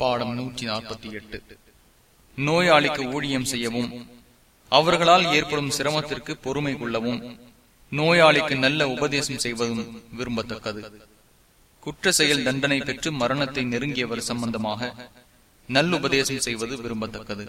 பாடம் நூற்றி நாற்பத்தி எட்டு. நோயாளிக்கு ஊழியம் செய்யவும் அவர்களால் ஏற்படும் சிரமத்திற்கு பொறுமை கொள்ளவும் நோயாளிக்கு நல்ல உபதேசம் செய்வதும் விரும்பத்தக்கது. குற்ற செயல் தண்டனை பெற்று மரணத்தை நெருங்கியவர் சம்பந்தமாக நல்லுபதேசம் செய்வது விரும்பத்தக்கது.